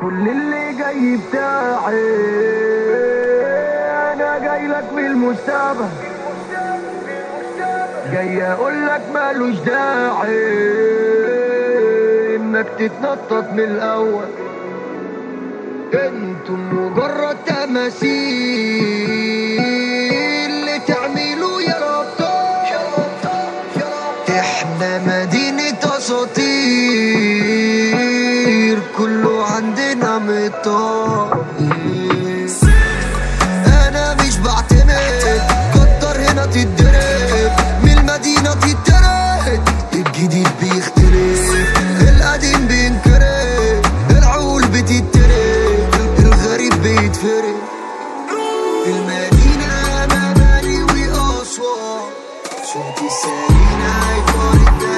كل اللي جاي بتاعي. أنا جاي لك المستقبل جاي أقول لك مالوش داعي. إنك تتنطط من الأول. أنتم مجرد تماثيل. مطاير أنا مش بعتمد. كتر هنا تتدرب. من المدينة تتدرب. الجديد بيختلف. القديم بينكرب العقول بتترب الغريب بيتفرق المدينة مباني وأسوار صوت السرينة يطار الدار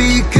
التاريخ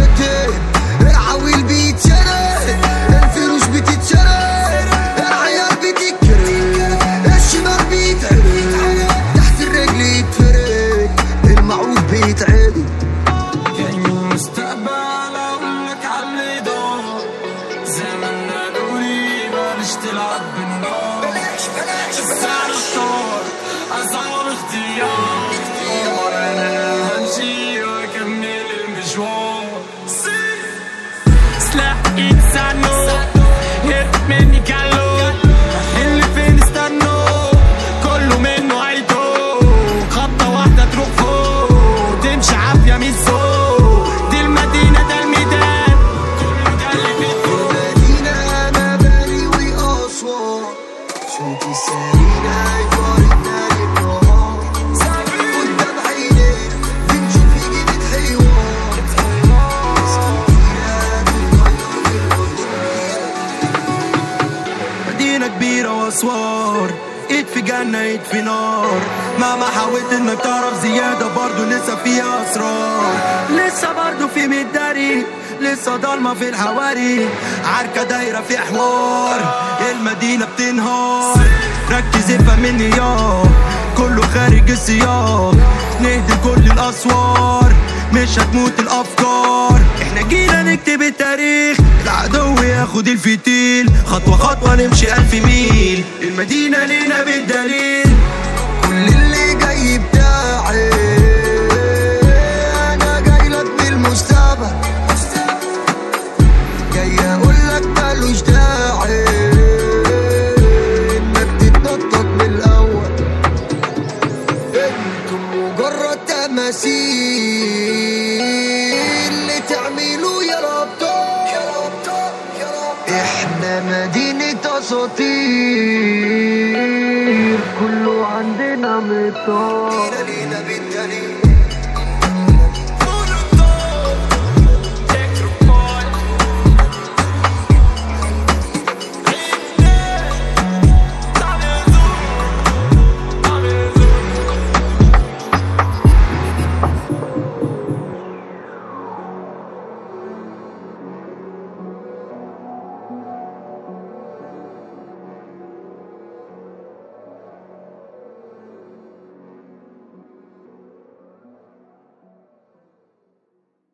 واسوار إيد في جنة إيد في نار. مهما حاولت إنك تعرف زيادة برضو لسه فيها أسرار. لسه برضو في مداري. لسه ضلمة في الحواري. عركة دايرة في حوار. المدينة بتنهار. ركز افهم مني يا. كله خارج السياق. نهدي كل الأسوار. مش هتموت الأفكار. جينا نكتب التاريخ. العدو ياخد الفتيل. خطوة خطوة نمشي ألف ميل. المدينة لينا بالدليل. كل اللي جاي بتاعي. أنا جاي لك من المستقبل جاي أقول لك مالوش داعي. إنك تتنطط من الأول أنتم مجرد تماثيل. اساطير كله عندنا مطار.